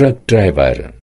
truck driver.